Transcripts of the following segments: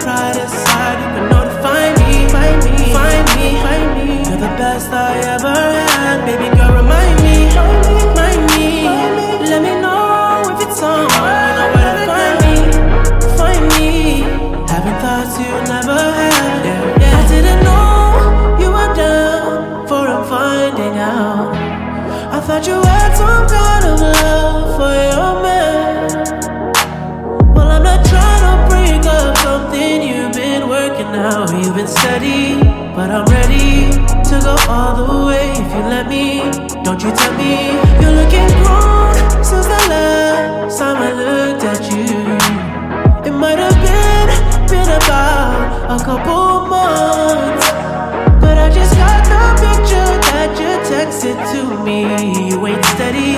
pride aside, you know to find me, find me, find me, find me. You're the best I ever had, baby girl. Remind me, remind me, Let me know if it's on. Find me, find me. Having thoughts you never had. I didn't know you were down for I'm finding out. I thought you had some kind of love for your man. Out. You've been steady, but I'm ready to go all the way if you let me. Don't you tell me you're looking grown since the last time I looked at you. It might have been been about a couple months, but I just got the picture that you texted to me. You ain't steady,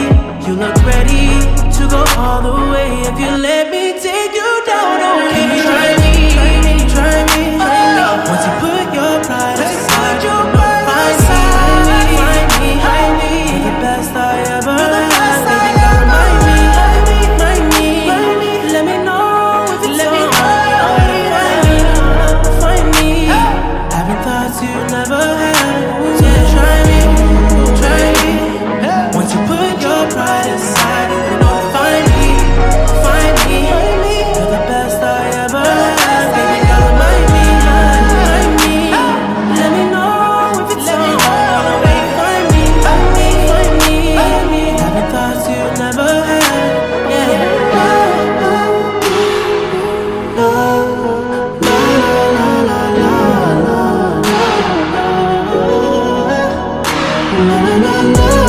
you look ready to go all the way if you let me take you I'm not.